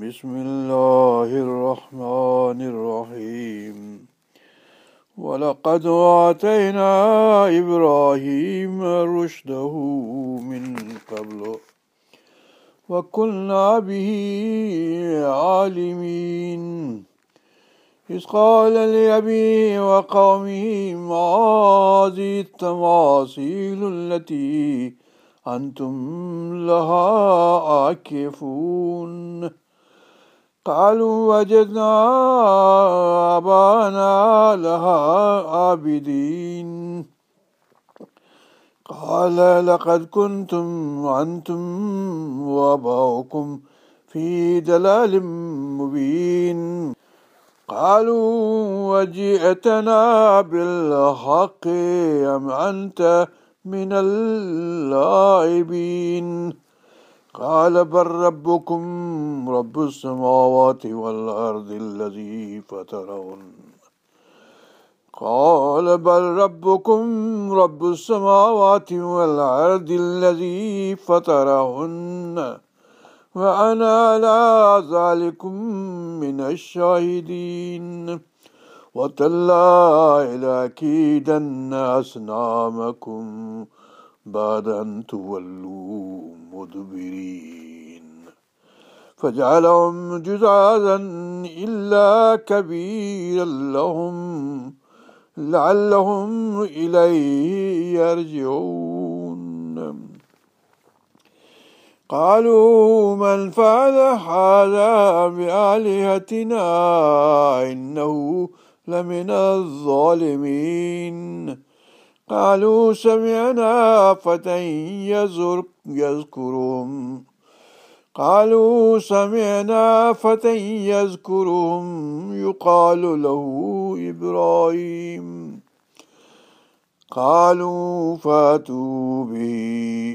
بسم الله الرحمن الرحيم ولقد آتينا إبراهيم رشده من قبل وكنا به عالمين إذ قال لأبي وقومه ما هذه التماثيل التي أنتم لها عاكفون قالوا وجدنا آبانا لها عابدين قال لقد كنتم وأنتم وأباؤكم في دلال مبين قالوا وجئتنا بالحق أم أنت من اللاعبين قال بل ربكم رب السماوات والأرض الذي فترون قال بل ربكم رب السماوات والأرض الذي فترهن وأنا على ذلكم من الشاهدين وتلا إلى كيدن أسنامكم بعد أن تولوا مدبرين فجعلهم جزازا إلا كبيرا لهم لعلهم إليه يرجعون قالوا من فعل هذا بآلهتنا إنه لمن الظالمين قالوا سمعنا فتى يذكرهم قالوا سمعنا فتى يذكرهم يقال له إبراهيم قالوا فاتوا به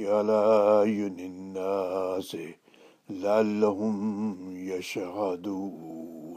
على أعين الناس لعلهم يشهدون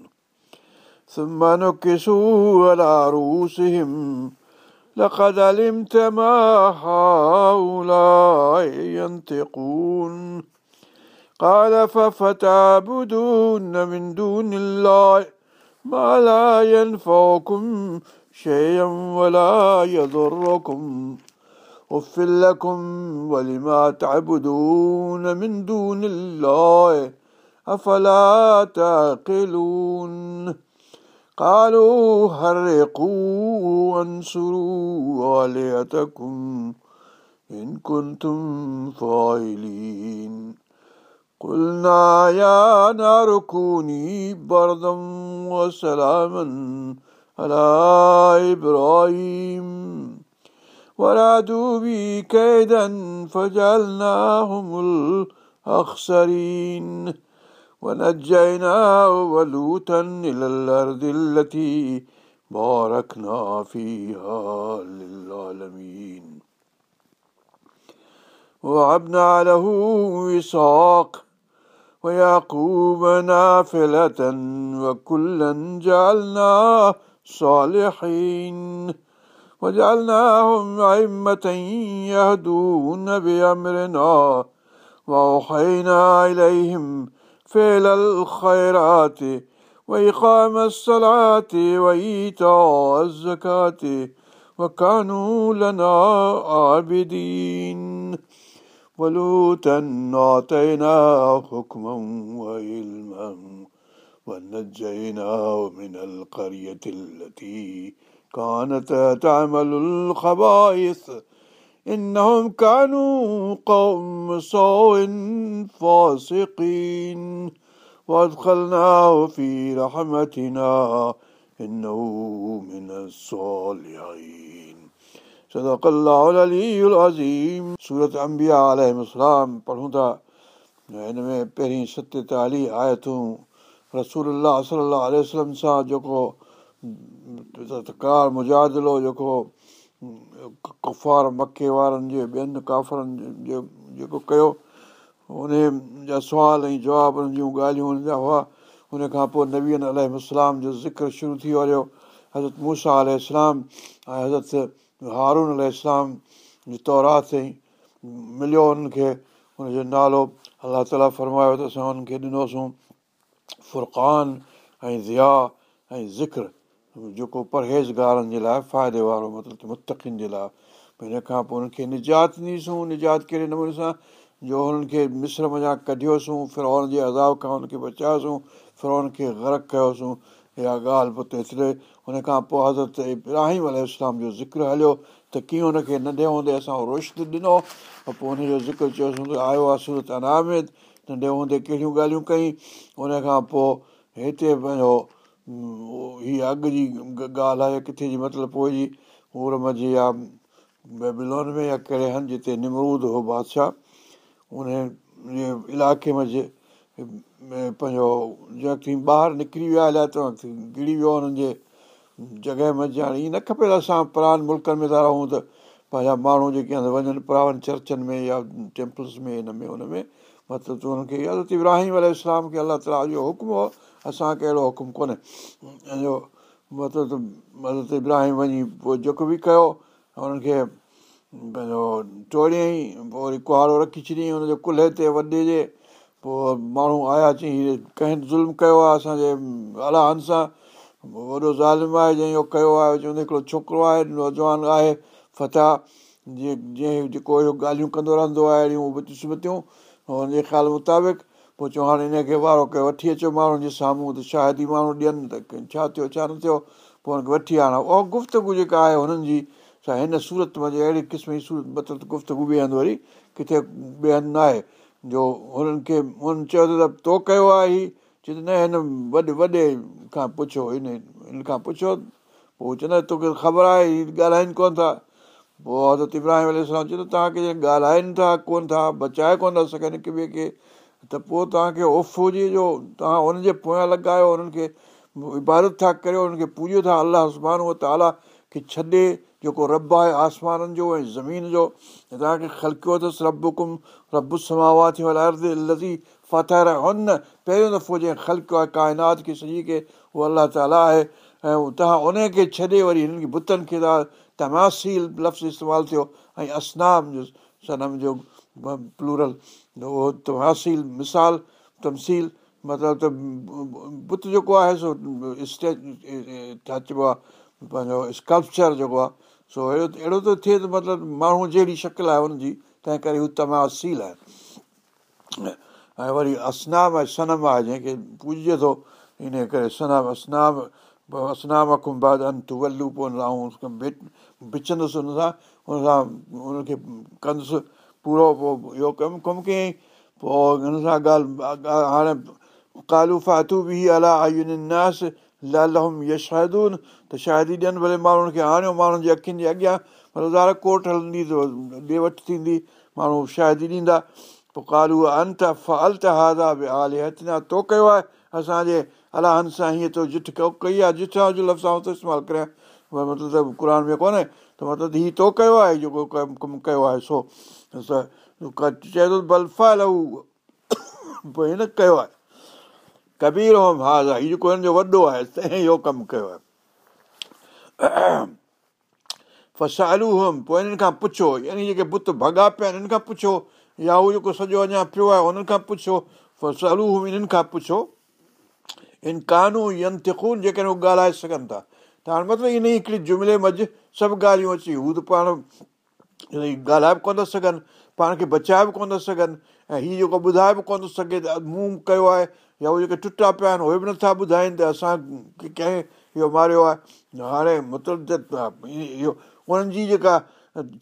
ثم نكسوا على رؤوسهم لقد علمت ما هؤلاء ينطقون قال ففتعبدون من دون الله ما لا ينفعكم شيئا ولا يضركم أفل لكم ولما تعبدون من دون الله أفلا تعقلون قالوا حرقوا وانصروا آلهتكم إن كنتم فاعلين قلنا يا نار كوني بردا وسلاما على إبراهيم ورادوا بي كيدا فجعلناهم الأخسرين ونجيناه ولوطا إلى الأرض التي باركنا فيها للعالمين وعبنا له إسحاق ويعقوب نافلة وكلا جعلنا صالحين وجعلناهم أئمة يهدون بأمرنا وأوحينا إليهم فعل الخيرات وإقام الصلاة وإيتاء الزكاة وكانوا لنا عابدين ولوطا أعطيناه حكما وعلما ونجيناه من القرية التي كانت تعمل الخبائث पढ़ूं था हिन में पहिरीं सत्यताली आए थू रही کو सां जेको جو کو कुफ़ मके वारनि जे ॿियनि काफ़रनि जो जेको कयो उन जा सुवाल ऐं जवाब जूं ॻाल्हियूं हुन जा हुआ खां पोइ नवीअत अलाम जो ज़िक्र शुरू थी वियो हज़रत मूसा अल ऐं हज़रत हारून अल जी तौरात ऐं मिलियो उन्हनि खे हुनजो नालो अलाह ताला फरमायो त असां हुननि खे ॾिनोसीं फ़ुर्क़ान ऐं ज़िया ऐं ज़िक्रु जेको परहेज़गारनि जे लाइ फ़ाइदे वारो मतिलबु मुतक़ जे लाइ भई हिन खां पोइ हुननि खे निजात ॾिनीसूं निजात कहिड़े नमूने सां जो हुननि खे मिस्र मञा कढियोसीं फिरोन जे अज़ाब खां हुनखे खे बचायोसूं फिरोवन खे ग़रक कयोसीं इहा ॻाल्हि पोइ हुन खां पोइ हज़रत इब्राहिम अल जो ज़िक्र हलियो त कीअं हुनखे नंढे हूंदे असां रोशनी ॾिनो पोइ हुनजो ज़िक्र चयोसीं त आयो आहे सूरत अनामेद नंढे हूंदे कहिड़ियूं ॻाल्हियूं कयूं हुन खां पोइ हिते पंहिंजो हीअ अॻु जी ॻाल्हि आहे किथे जी मतिलबु पोइ जी उर जी या बेबिलोन में या कहिड़े हंधि जिते निमरूद हो बादशाह उन इलाइक़े मझि पंहिंजो जेकी ॿाहिरि निकिरी विया हलिया त गिरी वियो हुननि जे जॻहि मझि हाणे ईअं न खपे त असां पुराणनि मुल्कनि में था रहूं त पंहिंजा माण्हू जेके आहिनि वञनि पुराणनि चर्चनि में या टैम्पल्स में हिन में हुन में मतिलबु त हुनखे खे इज़त इब्राहिम अल खे अलाह ताला जो हुकुम हो असांखे अहिड़ो हुकुमु कोन्हे मतिलबु मतिलबु इब्राहिम वञी पोइ जेको बि कयो हुननि खे पंहिंजो टोड़ियईं पोइ वरी कुहाड़ो रखी छॾियईं हुनजे कुल्हे ते वॾे जे पोइ माण्हू आया चई हीअ कंहिं ज़ुल्म कयो आहे असांजे अलाहन सां वॾो ज़ालिम आहे जंहिं इहो कयो आहे चवंदो हिकिड़ो छोकिरो आहे नौजवान आहे फताह जीअं जीअं जेको इहो ॻाल्हियूं कंदो रहंदो आहे अहिड़ियूं बि क़िस्मतियूं हुनजे ख़्याल मुताबिक़ पोइ चयो हाणे हिनखे वारो कयो वठी अचो माण्हुनि जे साम्हूं त शायदि ई माण्हू ॾियनि त छा थियो छा न थियो पोइ हुनखे वठी हाणे उहा गुफ़्तगु जेका आहे हुननि जी छा हिन सूरत में अहिड़े क़िस्म जी सूरत मतिलबु गुफ़्तगु हंधि वरी किथे ॿिए हंधि न आहे जो हुननि खे हुननि चयो त तो कयो आहे हीउ चए त न हिन वॾे वॾे खां पुछो हिन हिन खां पुछो पोइ चवंदा तोखे ख़बर आहे ही ॻाल्हाइनि कोन था पोइ हज़रत इब्राहिम अल सां चयो तव्हांखे ॻाल्हाइनि था कोन्ह था बचाए कोन था सघनि हिक ॿिए खे त पोइ तव्हांखे उहो फौजीअ जो तव्हां उनजे पोयां लॻायो हुननि खे इबादत था करियो उन्हनि खे पूॼो था अलाह अलाहान उहो ताला खे छॾे जेको रब आहे आसमाननि जो ऐं ज़मीन जो ऐं तव्हांखे ख़लकियो अथसि रब कुम रब समावा थियो हुन पहिरियों दफ़ो जंहिं ख़लकियो आहे काइनात खे सॼी खे उहो अलाह ताला आहे ऐं तव्हां उन खे छॾे वरी हिननि खे बुतनि खे तव्हां तमासील लफ़्ज़ इस्तेमालु थियो ऐं असनाम जो सनम जो प्लूरल उहो तमासील मिसाल तमसील मतिलबु त बुत जेको आहे सो स्टे छा चइबो आहे पंहिंजो स्कल्पचर जेको आहे सो अहिड़ो अहिड़ो थो थिए त मतिलबु माण्हू जहिड़ी शकिल आहे हुनजी तंहिं करे हू तमासील आहे ऐं वरी असनाम ऐं सनम आहे जंहिंखे पूज थो इन करे सनम असनाम असनाम खां बाद अंतु वल्लू पोइ बिचंदुसि हुन सां हुन सां हुनखे कंदुसि पूरो पोइ इहो कमु कमु कयईं पोइ हिन सां ॻाल्हि हाणे कालू फातू बि अला लाल यशादून त शादी ॾियनि भले माण्हुनि खे आणियो माण्हुनि जी अखियुनि जे अॻियां ज़ारा कोट हलंदी त ॾे वठि थींदी माण्हू शादी ॾींदा पोइ कालू अंत हादा बि तो कयो आहे असांजे अलाहन सां हीअं तो झिठ कई आहे जो लफ़्ज़ झिठ लफ़्ज़ा इस्तेमालु करियां मतिलबु त क़ुर में कोन्हे त मतिलबु हीउ तो कयो आहे जेको कमु कयो आहे सो कबीर होम हा साईं जेको हिन जो वॾो आहे इहो कमु कयो आहे पुछो यानी जेके बुत भॻा पिया आहिनि पुछो या उहो जेको सॼो अञा पियो आहे उन्हनि खां पुछो हिननि खां पुछो इन कानून यंतिख जेके ॻाल्हाए सघनि था त हाणे मतिलबु इन ई हिकिड़ी जुमिले मि सभु ॻाल्हियूं अची हू त पाण ॻाल्हाए बि कोन था सघनि पाण खे बचाए बि कोन था सघनि ऐं हीअ जेको ॿुधाए बि कोन थो सघे त मुंहुं कयो आहे या उहे जेके टुटा पिया आहिनि उहे बि नथा ॿुधाइनि त असां कंहिं इहो मारियो आहे हाणे मतिलबु त इहो उन्हनि जी जेका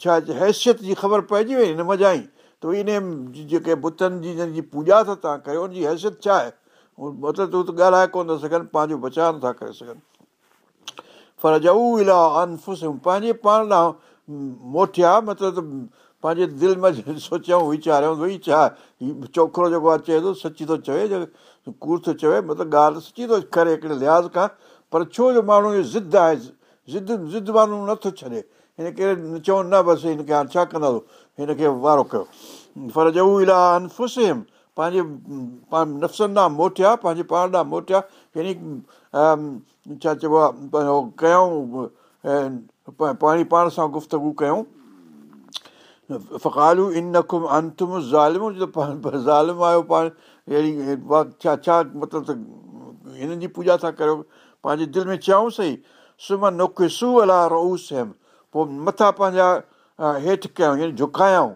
छा हैसियत जी ख़बर पइजी वई हिन मज़ा ई त इन जेके बुतनि जी जंहिंजी पूॼा था तव्हां कयो उनजी हैसियत छा आहे मतिलबु त उहे ॻाल्हाए कोन था सघनि पंहिंजो बचाव नथा करे सघनि फर जऊ इलाह पंहिंजे पाण ॾांहुं मोटिया मतिलबु त पंहिंजे दिलि में सोचियऊं वीचारियऊं भई छा हीउ छोकिरो जेको आहे चए थो सची थो चवे कूड़ थो चवे मतिलबु ॻाल्हि सची थो करे हिकिड़े लिहाज़ खां पर छो जो माण्हू इहो ज़िद आहे ज़िद ज़िद माण्हू नथो छॾे हिन करे चवनि न बसि हिनखे हाणे छा कंदा त हिनखे वारो कयो पर जे हू इलाही अन्फुसेमि पंहिंजे नफ़्सनि ॾांहुं मोटिया पंहिंजे पाण ॾांहुं मोटिया यानी छा चइबो आहे कयूं पाणी पाण सां गुफ़्तगु कयूं फ़कालू इन इनखुम अंतुम ज़ालिम ज़ालिम आहियो पाण अहिड़ी छा छा मतिलबु त हिननि जी पूॼा था करियो पंहिंजे दिलि में चयऊं सही सुम्ह सू अला रह सेम पोइ मथां पंहिंजा हेठि कयूं यानी झुकायऊं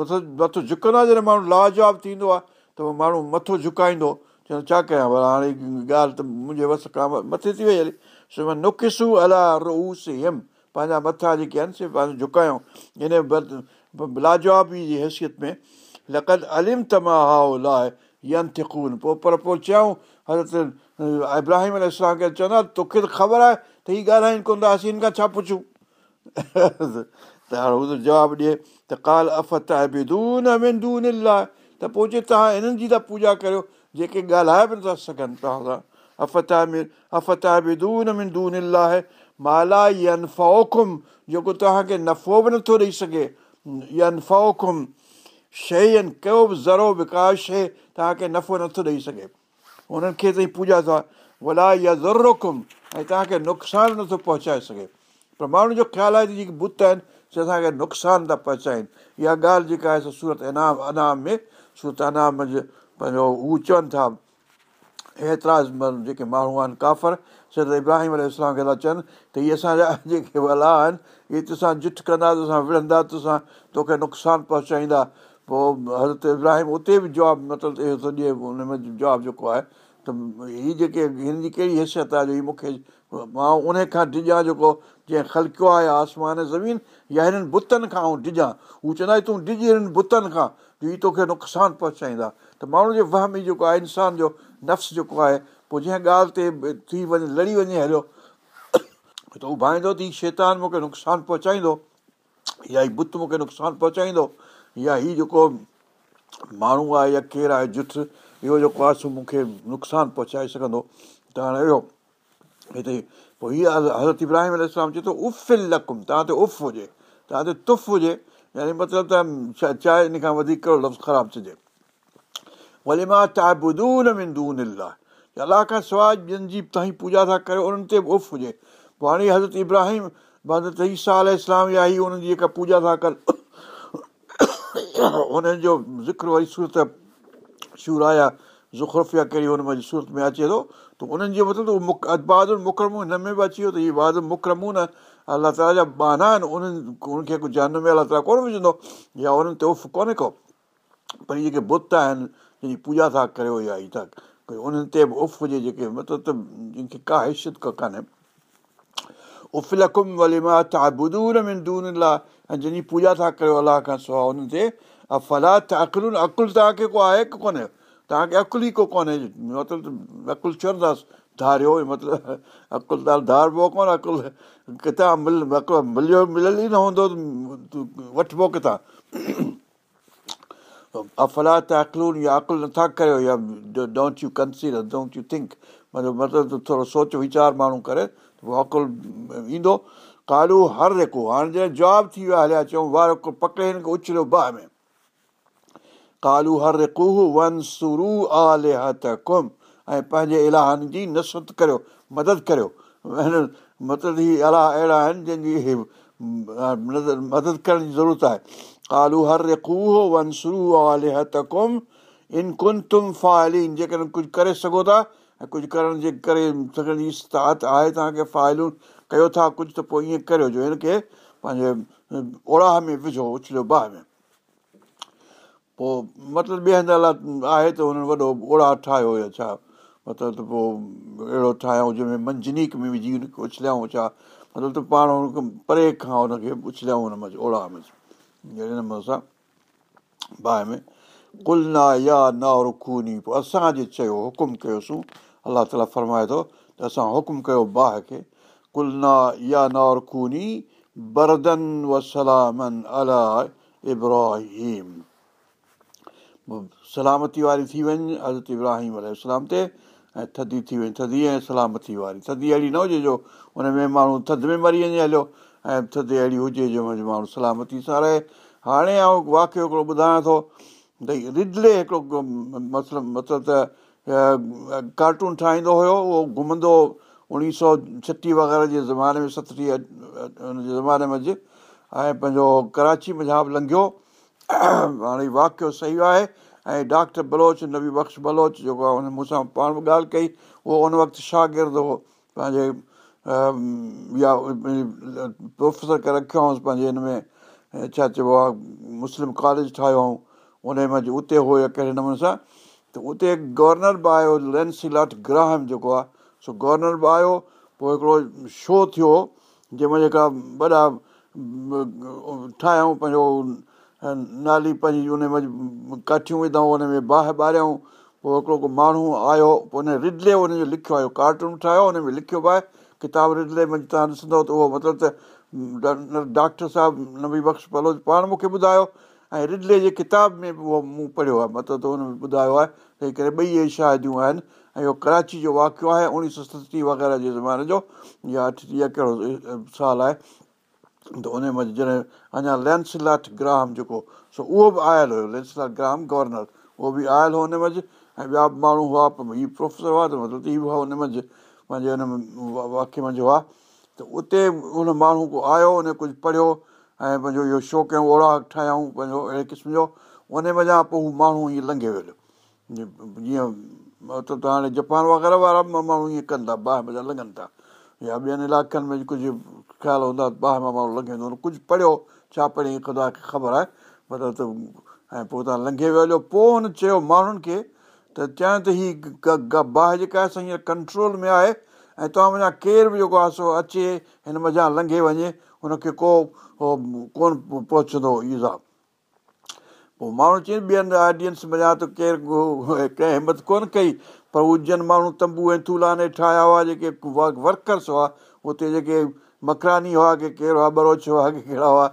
मतिलबु मथो झुकंदा जॾहिं माण्हू लाजवाब थींदो आहे त पोइ माण्हू मथो झुकाईंदो चवंदो छा कयां भला हाणे ॻाल्हि त मुंहिंजे वस खां मथे थी वई हली सुम्हनि अला रू से पंहिंजा मथां जेके आहिनि से पंहिंजो झुकायूं हिन लाजवाबी जी हैसियत में लकद अलिम तमा हाओ लाए यंत खून पोइ पर पोइ चयऊं हज़रत इब्राहिम अल इस्लाम खे चवंदो आहे तोखे त ख़बर आहे त हीअ ॻाल्हाइनि कोन था असीं हिन खां छा पुछूं त हाणे हू जवाबु ॾिए त काल अफ़त कालून त पोइ चए तव्हां हिननि जी था पूॼा करियो जेके ॻाल्हाए बि नथा सघनि तव्हां सां अफ़त में माला इहा जेको तव्हांखे नफ़ो बि नथो ॾेई सघे इहा शइ आहिनि को बि ज़रो बि का शइ तव्हांखे नफ़ो नथो ॾेई सघे हुननि खे त पूॼा था वला या ज़रूरत ऐं तव्हांखे नुक़सानु नथो पहुचाए सघे पर माण्हुनि जो ख़्यालु आहे त जेके बुत आहिनि से असांखे नुक़सानु था पहुचाइनि इहा ॻाल्हि जेका आहे सूरत इनाम अनाम में सूरत अनाम जो पंहिंजो हू चवनि था एतिराज़ म जेके माण्हू आहिनि काफ़र सरत इब्राहिम अल खे था चवनि त इहे असांजा जेके भला आहिनि इहे तोसां झिठ कंदा तोसां विढ़ंदा तोसां तोखे नुक़सानु पहुचाईंदा पोइ हज़रत इब्राहिम उते बि जवाबु मतिलबु इहो थो ॾिए हुन में जवाबु जेको आहे त हीअ जेके हिन जी कहिड़ी हैसियत आहे जो मूंखे मां उन खां डिॼां जेको जंहिं ख़लकियो आहे आसमान ज़मीन या हिननि बुतनि खां ऐं डिॼां हू चवंदा तूं डिॼ हिननि बुतनि खां हीअ तोखे नुक़सानु पहुचाईंदा त माण्हू जे वह में जेको आहे इंसान जो नफ़्स जेको आहे पोइ जंहिं ॻाल्हि ते थी वञे लड़ी वञे हलियो त उभाईंदो त हीउ शैतान मूंखे नुक़सानु पहुचाईंदो या हीउ बुत मूंखे नुक़सानु पहुचाईंदो या हीउ जेको माण्हू आहे या केरु आहे झुठ इहो जेको आहे सो मूंखे नुक़सानु पहुचाए सघंदो त हाणे इहो हिते पोइ हीअ हज़रत इब्राहिम अल चए थो उफ़िल लकुम तव्हां ते उफ़ हुजे तव्हां ते तुफ़ हुजे यानी मतिलबु त छा चांहि इन खां वधीक लफ़्ज़ ख़राबु थिजे वलीमा तिंदू अलाह खां सवाइ ॿियनि जी तव्हां पूॼा था करे उन्हनि ते बि उफ़ हुजे पोइ हाणे हज़रत इब्राहिम हज़रत ईसा या ई उन्हनि जी जेका पूॼा था कनि उन्हनि जो ज़िक्र वरी सूरत शूर आया ज़ुख़फिया कहिड़ी हुन हुनजी सूरत में अचे थो त उन्हनि जो मतिलबु उहो अदबादल हिन में बि अची वियो त इहे वादुल मुकरमून अलाह ताला जा बहाना आहिनि उन्हनि उनखे जान में अलाह ताला कोन विझंदो या उन्हनि ते उफ़ कोन्हे को पर हीअ जेके बुत आहिनि जंहिंजी पूॼा था करियो या ई था कयो उन्हनि ते बि उफ़ हुजे जेके मतिलबु त जंहिंखे का हैसियत को कान्हे उफ़ल कुनि लाइ ऐं जंहिंजी पूजा था कयो अलाह खां सवाइ हुननि ते अफ़ला त अकुलु अकुल तव्हांखे को आहे की कोन्हे तव्हांखे अकुल ई को कोन्हे मतिलबु अकुलु चवंदासीं धारियो मतिलबु अकुल तव्हां धारबो कोन अकुलु किथां मिल मिलियो मिलियल ई न हूंदो वठिबो किथां अफ़ला त अकलून या अकुल नथा करियो या don't you consider don't you think मतिलबु मतिलबु थोरो सोच वीचार माण्हू करे उहो अकुल ईंदो कालू हर रेको हाणे जॾहिं जवाबु थी वियो आहे हलिया चऊं वार वारो पकड़े उछलियो बाह में कालू हर रेकूह वन सुरू कुम ऐं पंहिंजे इलाहनि जी नसरत करियो मदद करियो मतिलबु ही अलाह अहिड़ा आहिनि जंहिंजी मदद करण जी ज़रूरत आहे ان ڪجهه जेकर ڪجهه ڪرڻ جي ڪري ऐं جي استطاعت آهي करे तव्हांखे फाइलूं ڪيو ٿا ڪجهه ته پوءِ ائين ڪريو جو ان کي پنهنجي اوڙاه ۾ وجهو اچلو باه ۾ पोइ मतिलबु ॿिए हंधि लाइ आहे त हुननि वॾो ओड़ा ठाहियो या छा मतिलबु त पोइ अहिड़ो ठाहियऊं जंहिंमें मंझनी में विझी उछलियाऊं छा मतिलबु त पाण हुन परे खां हुनखे उछलियाऊं ओड़ा में जहिड़े नमूने सां बाहि में कुल ना या नी पोइ असांजे चयो हुकुम कयोसीं अलाह ताला फरमाए थो त असां हुकुम कयो बाहि खे कुल ना या बरदन अला इब्राहिम सलामती वारी थी वञ हज़रत इब्राहिम अलसलाम ते ऐं थधी थी वञे थधी ऐं सलामती वारी थधी अहिड़ी न हुजे जो हुन में माण्हू थधि में मरी वञे हलियो ऐं थधि अहिड़ी हुजे जो मुंहिंजो माण्हू सलामती सां रहे हाणे ऐं वाकियो हिकिड़ो ॿुधायां थो भई रिदले हिकिड़ो मतिलबु मतिलबु त कार्टून ठाहींदो हुयो उहो घुमंदो हुओ उणिवीह सौ छटीह वग़ैरह जे ज़माने में सतटीह हुन जे ज़माने में अॼु ऐं पंहिंजो कराची मज़ाक लंघियो हाणे वाकियो सही आहे ऐं डॉक्टर बलोच नबी बख्श बलोच जेको आहे हुन मूंसां पाण बि ॻाल्हि कई उहो उन वक़्तु शागिर्दु हो पंहिंजे या प्रोफेसर खे रखियो हुउसि पंहिंजे हिन में छा चइबो आहे मुस्लिम कॉलेज ठाहियो उन में उते या कहिड़े नमूने सां त उते गवर्नर बि आयो लैंसी लाट ग्राहम जेको आहे सो गवर्नर बि आयो पोइ हिकिड़ो शो थियो जंहिंमें जेका वॾा ठाहियऊं पंहिंजो नाली पंहिंजी उन में काठियूं विधऊं उन में बाहि ॿारियऊं पोइ हिकिड़ो को माण्हू आयो पोइ उन रिडले हुनजो लिखियो हुयो कार्टून ठाहियो उन में लिखियो बि आहे किताब रिदिले में तव्हां ॾिसंदव त उहो मतिलबु त डॉक्टर साहिबु नबी बख़्श पलो पाण मूंखे ॿुधायो ऐं रिडले जे किताब में बि उहो मूं पढ़ियो आहे मतिलबु त हुन में ॿुधायो आहे त हिकिड़े ॿई इहे शादियूं आहिनि ऐं इहो कराची जो वाक़ियो आहे उणिवीह सौ सतटीह वग़ैरह जे ज़माने जो या अठटीह कहिड़ो साल आहे त उन उनमें जॾहिं अञा लैंसलाट ग्राम जेको सो उहो बि आयल हुयो लैंसलाट ग्राम गवर्नर उहो बि आयल हुओ हुनमें ऐं ॿिया बि माण्हू हुआ पोइ हीअ प्रोफेसर हुआ त मतिलबु त इहा बि हुआ हुनमें पंहिंजे हिन में वा खे आहे त उते हुन माण्हू को आयो उन कुझु पढ़ियो ऐं पंहिंजो इहो शौक़ियूं ओड़ा ठाहियूं पंहिंजो अहिड़े क़िस्म जो उन वञा पोइ हू माण्हू ईअं लंघे वियो जीअं मतिलबु त हाणे जापान वग़ैरह वारा बि माण्हू ईअं कनि था बाहि मज़ा लंघनि था या ॿियनि इलाइक़नि में कुझु ख़्यालु हूंदो आहे बाहि मां माण्हू लंघे वेंदो कुझु पढ़ियो छा पढ़ियो ख़ुदा खे ख़बर आहे मतिलबु त ऐं पोइ तव्हां लंघे वियो पोइ हुन चयो माण्हुनि खे त चवनि त हीअ बाहि जेका आहे कंट्रोल में आहे ऐं तव्हां वञा केरु बि जेको आहे सो अचे हिन मज़ा लंघे वञे हुनखे को उहो कोन पहुचंदो इज़ा पोइ माण्हू चई ॿियनि ऑडियंस मञा त केरु कंहिं हिमत कोन कई पर जन माण्हू तंबू ऐं थूल्हा ने ठाहिया हुआ जेके व वर्कर्स हुआ उते जेके मकरानी हुआ की केरु हुआ बरोच हुआ की कहिड़ा हुआ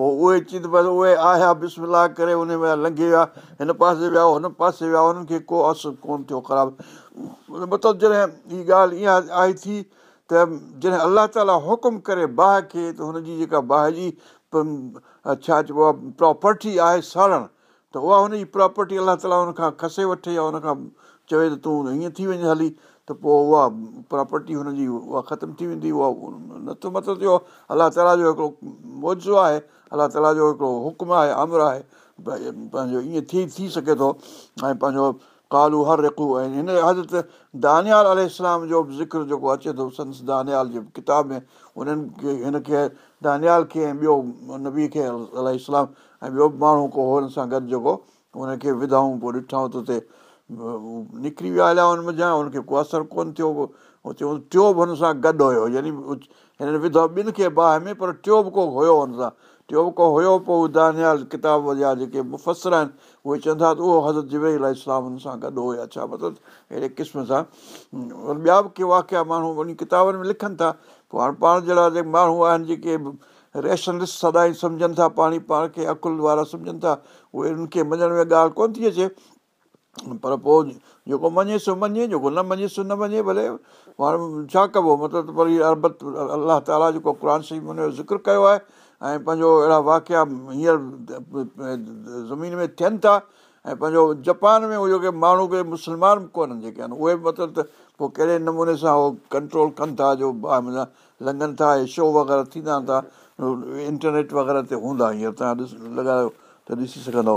पोइ उहे बसि उहे आया बिस्मिला करे उन उनमें लंघे विया हिन पासे विया हुन पासे विया हुननि खे को असु कोन थियो ख़राबु मतिलबु जॾहिं ई ॻाल्हि ईअं आई थी त जॾहिं अलाह ताला हुकुम करे बाहि खे त हुनजी जेका बाहि जी छा चइबो आहे प्रॉपर्टी आहे साड़णु त उहा हुनजी प्रॉपर्टी अलाह ताला हुनखां खसे वठे या हुनखां चवे त तूं हीअं थी वञे हली त पोइ उहा प्रॉपर्टी हुनजी उहा ख़तमु थी वेंदी उहा नथो मतिलबु थियो अलाह ताला जो हिकिड़ो मौजो आहे अलाह ताला जो हिकिड़ो हुकुम आहे अमर आहे पंहिंजो ईअं थी थी सघे थो ऐं पंहिंजो कालू हर ऐं हिन हज़रत दानियाल अल इस्लाम जो बि ज़िक्र जेको अचे थो संस दानियाल जी किताब में उन्हनि खे हिन खे दानियाल खे ऐं ॿियो नबी खे अललाम ऐं ॿियो बि माण्हू को हुन सां गॾु जेको हुनखे विधाऊं पोइ ॾिठऊं त हुते निकिरी विया हलिया हुनजा हुनखे को असरु कोन्ह थियो उहो चयूं टियोंब हुन सां गॾु हुयो यानी हिननि विधो ॿिनि खे बाहि में पर टियोब को हुयो हुन सां टियोब को हुयो पोइ दानियाल किताब जा जेके मुफ़सर आहिनि उहे चवनि था त उहो हज़रत जबल इस्लाम हुन सां गॾु हुया छा मतिलबु अहिड़े क़िस्म सां ॿिया बि के वाकिया माण्हू उन किताबनि में लिखनि था पोइ हाणे पाण जहिड़ा जेके माण्हू आहिनि जेके रेशन सदाई सम्झनि था पाणी पाण खे अकुल वारा सम्झनि था उहे हिनखे मञण में ॻाल्हि कोन्ह थी अचे पर पोइ जेको मञे सो मञे जेको न मञे सो न मञे भले माण्हू छा कबो मतिलबु वरी अरबत अलाह ताला जेको क़ुर शरीफ़ हुनजो ज़िक्र कयो आहे ऐं पंहिंजो अहिड़ा वाकिया हींअर ज़मीन में थियनि था ऐं पंहिंजो जापान में उहो जेके माण्हू खे मुस्लमान कोन्हनि जेके आहिनि उहे मतिलबु त पोइ कहिड़े नमूने सां उहो कंट्रोल कनि था जो लंघनि था ऐं शो वग़ैरह थींदा था इंटरनेट वग़ैरह ते हूंदा हींअर तव्हां ॾिस लॻायो त ॾिसी सघंदव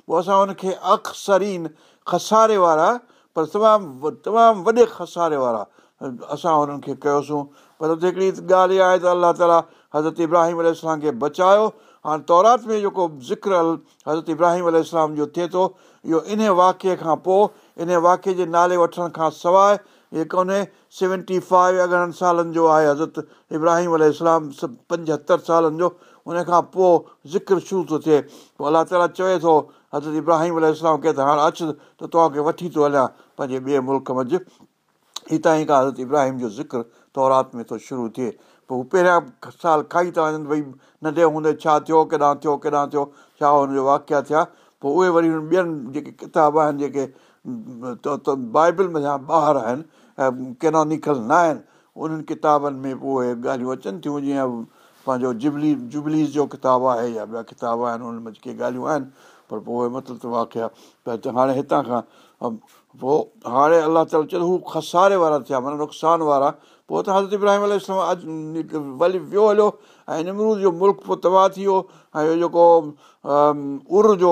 पोइ असां हुनखे अक्सरीन खसारे वारा पर तमामु तमामु वॾे खसारे वारा असां हुननि खे कयोसीं पर हुते हिकिड़ी ॻाल्हि इहा आहे त अलाह ताला हज़रत इब्राहिम अल खे बचायो हाणे तौरात में जेको ज़िक्र हज़रत इब्राहिम अल जो थिए थो इहो इन वाक्य खां पोइ इन वाक़े जे नाले वठण खां सवाइ इहे कोन्हे सेवनटी फाइव अॻिड़हनि सालनि जो आहे हज़रत इब्राहिम अल पंजहतरि सालनि जो उन खां पोइ ज़िक्र शुरू थो थिए पोइ अलाह ताला चवे थो हज़रत इब्राहिम अलाए खे त हाणे अचु त तव्हांखे वठी थो हलां पंहिंजे ॿिए मुल्क मंझि हितां ई का हज़रत इब्राहिम जो ज़िक्र तौरात में थो शुरू थिए पोइ हू पहिरियां साल खाई था वञनि भई नंढे हूंदे छा थियो केॾांहुं थियो केॾांहुं थियो छा हुनजो वाकिया थिया पोइ उहे वरी उन्हनि ॿियनि जेके किताब आहिनि जेके बाइबल में बाइबिल ॿाहिरि आहिनि ऐं केॾा निखल न आहिनि उन्हनि किताबनि में पोइ उहे ॻाल्हियूं अचनि थियूं जीअं पंहिंजो जुबली जुबलीज़ जो किताबु आहे या ॿिया किताब आहिनि में जेके ॻाल्हियूं आहिनि पर पोइ मतिलबु त वाक़िया त हाणे हितां खां पोइ हाणे अलाह ताल चयो हू खसारे वारा थिया माना नुक़सान वारा पोइ त हज़रत इब्राहिम अलॻि वली वियो हलियो ऐं इमरूद जो मुल्क पोइ तबाह थी वियो ऐं इहो जेको उर जो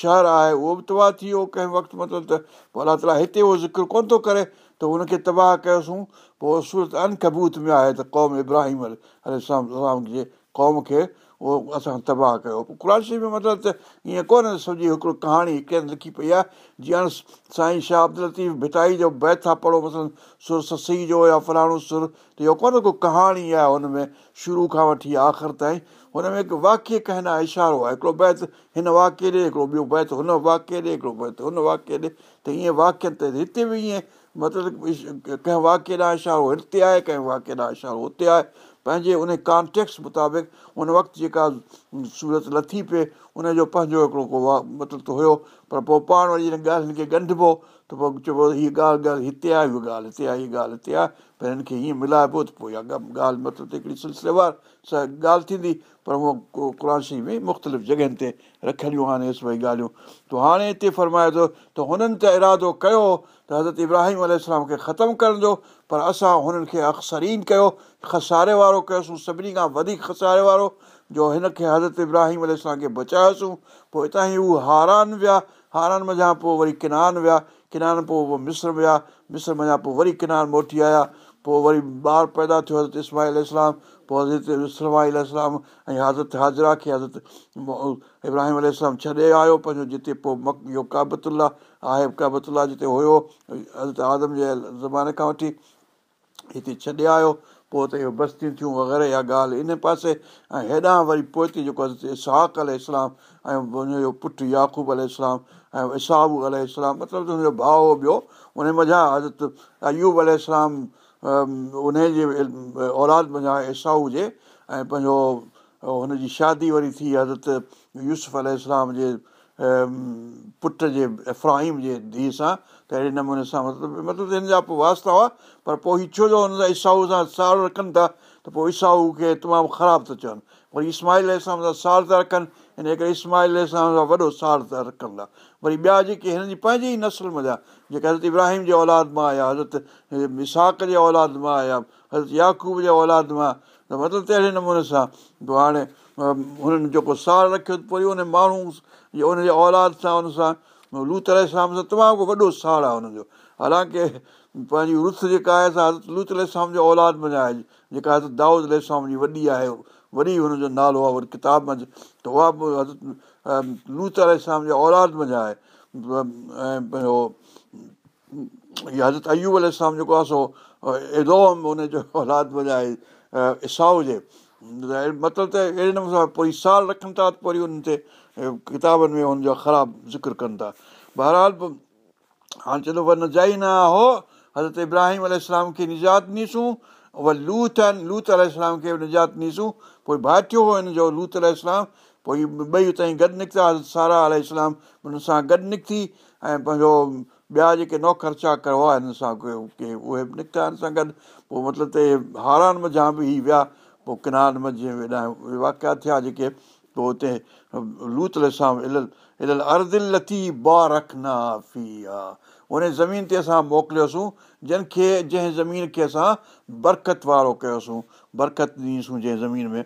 शहरु आहे उहो बि तबाह थी वियो कंहिं वक़्तु मतिलबु त पोइ अलाह ताला हिते उहो ज़िक्र कोन थो करे त हुनखे तबाह कयोसीं पोइ सूरत अनकबूत में आहे त क़ौम इब्राहिम जे क़ौम खे उहो असां तबाह कयो क़ुर शरीफ़ में मतिलबु त ईअं कोन्हे सॼी हिकिड़ो कहाणी कंहिं लिखी पई आहे जीअं साईं शाह अब्दुल लतीफ़ भिटाई जो बैत आहे पढ़ो मतिलबु सुर ससई जो या फलाणो सुर त इहो कोन को कहाणी आहे हुन में शुरू खां वठी आख़िर ताईं हुन में हिकु वाक्य कंहिं न इशारो आहे हिकिड़ो बैत हिन वाक्य ॾे हिकिड़ो ॿियो बैत हुन वाक्य ॾे हिकिड़ो बैत हुन वाक्य ॾे त ईअं वाक्य ते हिते बि ईअं मतिलबु कंहिं वाक्य ॾांहुं इशारो हिते आहे कंहिं वाक्य ॾांहुं इशारो हुते आहे पंहिंजे उन कॉन्टेक्ट्स मुताबिक़ उन वक़्तु जेका सूरत लथी पए उनजो पंहिंजो हिकिड़ो को मतिलबु हुयो पर पोइ पाण वरी हिन ॻाल्हियुनि खे ॻंढिबो त पोइ चइबो हीअ ॻाल्हि ॻाल्हि हिते आहे हीअ ॻाल्हि हिते आहे हीअ ॻाल्हि हिते आहे पर हिननि खे हीअं मिलाइबो त पोइ इहा ॻाल्हि मतिलबु त हिकिड़ी सिलसिलेवार सां ॻाल्हि थींदी पर उहो हूअ कुराशी में मुख़्तलिफ़ जॻहियुनि ते रखियल आहिनि इहे भई ॻाल्हियूं त हाणे हिते फरमाए थो त हुननि त इरादो कयो त हज़रत इब्राहिम अल खे ख़तमु करण जो पर असां हुननि खे अक्सरीन कयो खसारे वारो कयोसीं सभिनी खां वधीक खसारे वारो जो हिन खे हज़रत इब्राहिम अल खे बचायोसीं पोइ हितां ई उहे हारान विया हारान मञा पोइ वरी किनान विया किनान पोइ उहो मिस्र विया मिस्र मञा पोइ वरी किनान मोटी आया पोइ वरी ॿारु पैदा थियो हज़रत इस्माहील इस्लाम पोइ हज़रत इस्लाम ऐं हज़रत हाज़रा खे हज़रत इब्राहिम अल छॾे आयो पंहिंजो जिते पोइ मक इहो काबतुल आहे काबता जिते हुयो हज़रत अजम जे ज़माने खां वठी हिते छॾे आयो पोइ त इहो बस्तियूं थियूं वग़ैरह इहा ॻाल्हि इन पासे ऐं हेॾां वरी पोइ ते जेको इसाक अल इस्लाम ऐं हुनजो पुटु याक़ूब अल इस्लाम ऐं इसाबु अल इस्लाम मतिलबु त हुनजो भाउ ॿियो उन मज़ा हज़रत अयूब अलाम उन जे औलाद मज़ा इसाऊ जे ऐं पंहिंजो हुनजी शादी वरी थी हज़रत यूसुफ अल इस्लाम जे पुट जे इफ्राहिम जे धीउ सां त अहिड़े नमूने सां मतिलबु मतिलबु हिन जा पोइ वास्ता हुआ पर पोइ हीउ छो जो हुन सां ईसाऊ सां साड़ रखनि था त पोइ ईसाऊ खे तमामु ख़राबु था चवनि वरी इस्माल सां मतिलबु साड़ था रखनि हिन करे इस्माहील सां वॾो साड़ था रखनि था वरी ॿिया जेके हिननि जी पंहिंजी ई नसल में जा जेके हज़रत इब्राहिम जे औलाद मां आया हज़रत मिसाक जे औलाद मां आया हज़रत याक़ूब जे औलाद मां त मतिलबु तहिड़े नमूने सां पोइ हाणे हुननि जेको साड़ रखियो पोइ उन माण्हू उनजे औलाद सां उन सां लूताल इस्लाम सां तमामु वॾो साड़ आहे हुनजो हालांकि पंहिंजी रुथ जेका आहे असां हज़रत लूत अलाम जो औलाद मञाए जेका हज़रत दाऊद अलाम जी वॾी आहे वॾी हुनजो नालो आहे वरी किताब मंझि त उहा बि हज़रत लूत इस्लाम जो औलाद मञाए हज़रत अयूब अयूबलाम जेको आहे सो एदोम हुनजो औलाद वॼाए इसाउ जे मतिलबु त अहिड़े नमूने सां पोइ साल रखनि था पोइ वरी हुननि ते किताबनि में हुनजा ख़राबु ज़िक्र कनि था बहरहाल हाणे चवंदो थो जाई न हो हज़रत इब्राहिम अल खे निजात ॾीसूं उहा लूत आहिनि लूत अलाम खे बि निजात ॾीसूं पोइ भातियो हो हिन जो लूत अल पोइ ॿई हुतां ई गॾु निकिता हज़त सारा हुन सां गॾु निकिती ऐं पंहिंजो ॿिया जेके नौकर चाकर हुआ हिन सां के उहे बि निकिता हिन सां गॾु पोइ मतिलबु त हारान मझां बि विया पोइ किनार में जीअं वाकिया थिया जेके पोइ हुते लूतल सां उन ज़मीन ते असां मोकिलियोसीं जिनखे जंहिं ज़मीन खे असां बरक़त वारो कयोसीं बरक़त ॾिनीसूं जंहिं ज़मीन में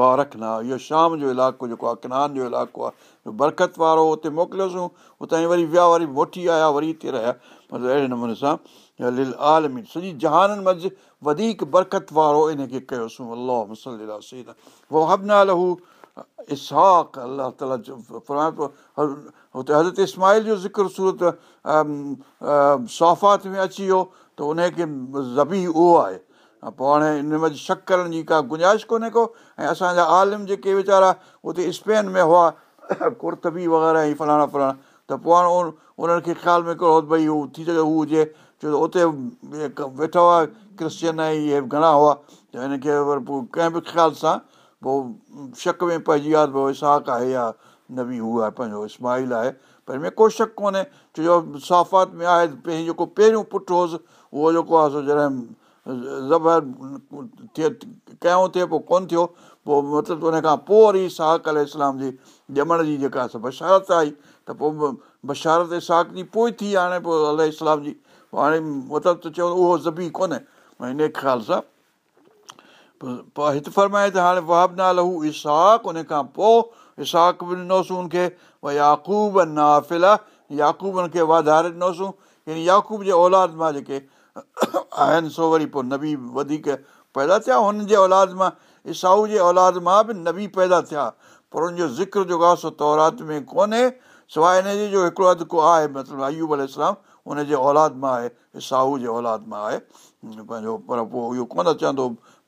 बारख ना इहो शाम जो इलाइक़ो जेको आहे किनान जो इलाइक़ो आहे बरक़त वारो हुते मोकिलियोसीं उतां जी वरी विया वरी मोटी आया वरी हिते रहिया मतिलबु अहिड़े नमूने सां लिल आलमी सॼी जहाननि मंझि वधीक बरक़त वारो इनखे कयोसीं अलाह वो हबनाल हू इसाक अलाह ताला थो हुते हज़रत इस्माहील जो ज़िक्र सूरत शफ़ात में अची वियो त उनखे ज़बी उहो आहे पोइ हाणे हिन में शक करण जी का गुंजाइश कोन्हे को ऐं असांजा आलिम जेके वीचारा उते स्पेन में हुआ कुर्तबी वग़ैरह ई फलाणा फलाणा त पोइ हाणे उन उन्हनि खे ख़्याल में कयो भई हू थी सघे हू हुजे छो त उते वेठा हुआ क्रिश्चन ऐं इहे घणा हुआ त हिनखे कंहिं बि ख़्याल सां पोइ शक में पइजी विया त पोइ इसाक आहे या हू आहे पंहिंजो इस्माल आहे पर हिन में को शक कोन्हे छो जो साफ़ात में आहे पंहिंजो जेको पहिरियों पुटु हुअसि उहो जेको आहे सो जॾहिं ज़बर थिए कयूं थिए पोइ कोन्ह थियो पोइ मतिलबु उन खां पोइ वरी अल इस्लाम जी ॼमण जी जेका बशारत आई त पोइ बशारत ऐं जी पोइ थी हाणे पोइ अल इस्लाम जी हाणे मतिलबु त चओ उहो ज़बी कोन्हे इन ख़्याल सां पोइ हिते फरमाए त हाणे वाहबना लहू इसाक उन खां पोइ इसाक़ बि ॾिनोसि उनखे पर याक़ूब नाफ़िला याक़ूब उनखे वाधारे ॾिनोसि यानी याक़ूब जे औलाद मां जेके आहिनि सो वरी पोइ नबी वधीक पैदा थिया हुननि जे औलाद मां ईसाऊ जे औलाद मां बि नबी पैदा थिया पर हुनजो ज़िक्र जेको आहे सो तौरात में कोन्हे सवाइ हिन हिनजे जो हिकिड़ो अधु को आहे मतिलबु अयूब अल इस्लाम उन औलाद मां आहे ईसाहू जे औलाद मां आहे पंहिंजो पर पोइ इहो कोन चवंदो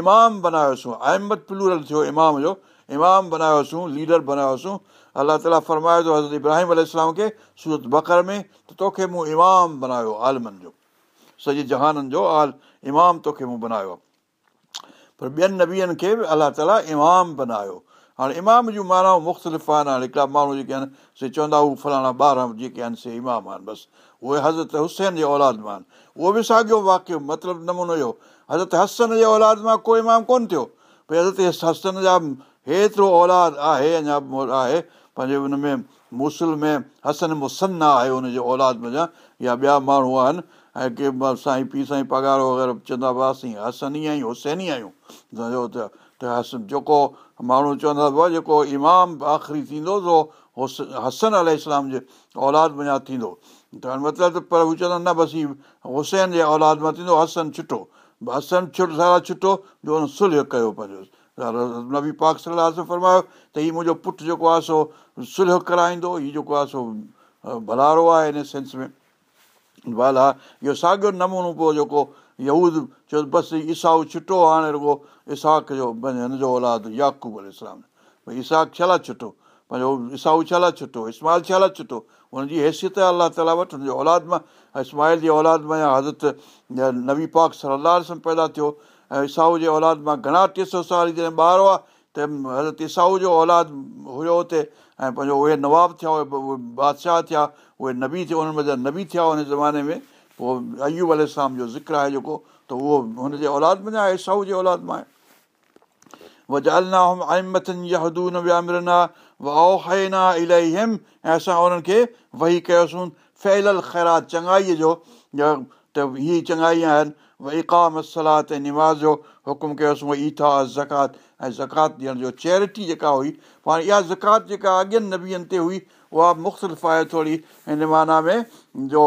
इमाम बनायोसीं अहमद प्लूरल थियो इमाम जो इमाम बनायोसीं लीडर बनायोसीं अलाह ताला फ़रमायो थो हज़रत इब्राहिम अल खे सूरत बकर में त तोखे मूं इमाम बनायो आलमनि जो सॼे जहाननि जो आल इमाम तोखे मूं बनायो पर ॿियनि नबीअनि खे बि अलाह ताला इमाम बनायो हाणे इमाम जूं माना मुख़्तलिफ़ आहिनि हाणे हिकिड़ा माण्हू जेके आहिनि से चवंदा हू फलाणा ॿार जेके आहिनि से इमाम आहिनि बसि उहे हज़रत हुसैन जे औलाद मां आहिनि उहो बि साॻियो वाकियो मतिलबु नमूनो जो हज़रत हसन जे औलाद मां को इमाम कोन्ह थियो भई हज़रत हसन जा हेतिरो औलाद आहे अञा आहे पंहिंजे हुन में मुसल में हसन मुसन आहे हुनजे औलाद वञा या ॿिया माण्हू आहिनि ऐं के साईं पीउ साईं पघार वग़ैरह चवंदा हुआ असीं हसन ई आहियूं हुसैन ई आहियूं सम्झो त त हस जेको माण्हू चवंदा हुआ जेको इमाम आख़िरी थींदो सो हुस हसन अल इस्लाम जे औलाद वञा थींदो त मतिलबु त पर हू चवंदा आहिनि न बसि हुसैन जे औलाद मां थींदो हसन छुटो असम छुट सारा छुटो जो हुन सुलह कयो पंहिंजो नबी पाक सलाह सां फरमायो त हीउ मुंहिंजो पुटु जेको आहे सो सुलह कराईंदो हीउ जेको आहे सो भलारो आहे इन सेंस में भल हा इहो साॻियो नमूनो पोइ जेको यूद चयो बसि ईसाऊ छुटो हाणे रुगो इसाक जो पंहिंजे हिनजो औलाद याकूब अल इस्लाम भई ईसाक छा छुटो पंहिंजो ईसाऊ छा छुटो इस्माल छा छुटो हुन जी हैसियत आहे अलाह ताला वटि हुनजे औलाद मां इस्माहल जी औलाद मां हज़रत नबी पाक सलाह सां पैदा थियो ऐं ईसाऊ जे औलाद मां घणा टे सौ साल जंहिं ॿार हुआ तंहिं हज़रत ईसाऊ जो औलादु हुयो हुते ऐं पंहिंजो उहे नवाब थिया उहे बादशाह थिया उहे नबी थिया उनमें नबी थिया हुन ज़माने में पोइ अयूब अलाम जो ज़िक्र आहे जेको त उहो हुनजे औलाद में आहे ईसाऊ जे औलाद मां आहे वजना वियामिराओ इलाही हेम ऐं असां उन्हनि खे वही कयोसीं फ़ैलल ख़ैरात चङाईअ जो त हीअ चङाई आहिनि ईका मसलात ऐं निमाज़ जो हुकुम कयोसीं उहो ईथा ज़कात ऐं ज़कात ॾियण जो चैरिटी जेका हुई पाण इहा ज़कात जेका अॻियनि नबीअनि ते हुई उहा मुख़्तलिफ़ु आहे थोरी हिन माना में जो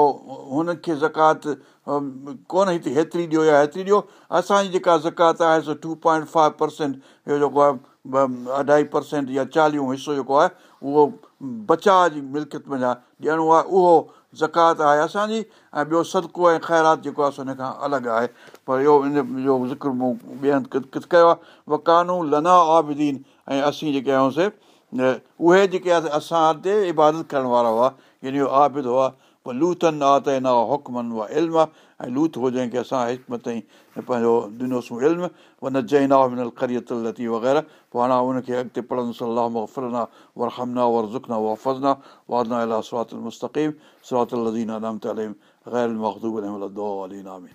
हुनखे ज़कात कोन हिते हेतिरी ॾियो या हेतिरी ॾियो असांजी जेका ज़कात आहे सो टू पॉइंट फाइव परसेंट इहो जेको आहे अढाई परसेंट या चालीहो हिसो जेको आहे उहो बचाव जी मिल्कियत में ॾियणो आहे उहो ज़कात आहे असांजी ऐं ॿियो सदको ऐं ख़ैरात जेको आहे हिन खां अलॻि आहे पर इहो इन जो ज़िक्र मूं ॿिए हंधि किथे कयो आहे वकानू लना आबिदीन ऐं असीं जेके आहियूंसीं उहे जेके आहे असां ते इबादत करण वारा हुआ यानी जो आबिद हुआ पोइ लूथनि आ तइना हुकमनि उहा इल्मु आहे ऐं लूथो जंहिंखे असां हितम ताईं पंहिंजो ॾिनोसीं इल्मु व न जैना करियती वग़ैरह पुराणा हुनखे अॻिते पढ़नि सलना वर हमना वर ज़ुख़ना वआ फज़ना वादना अला सरातक़ीमम सरात अलज़ीना नमल मखदूब रहमनामी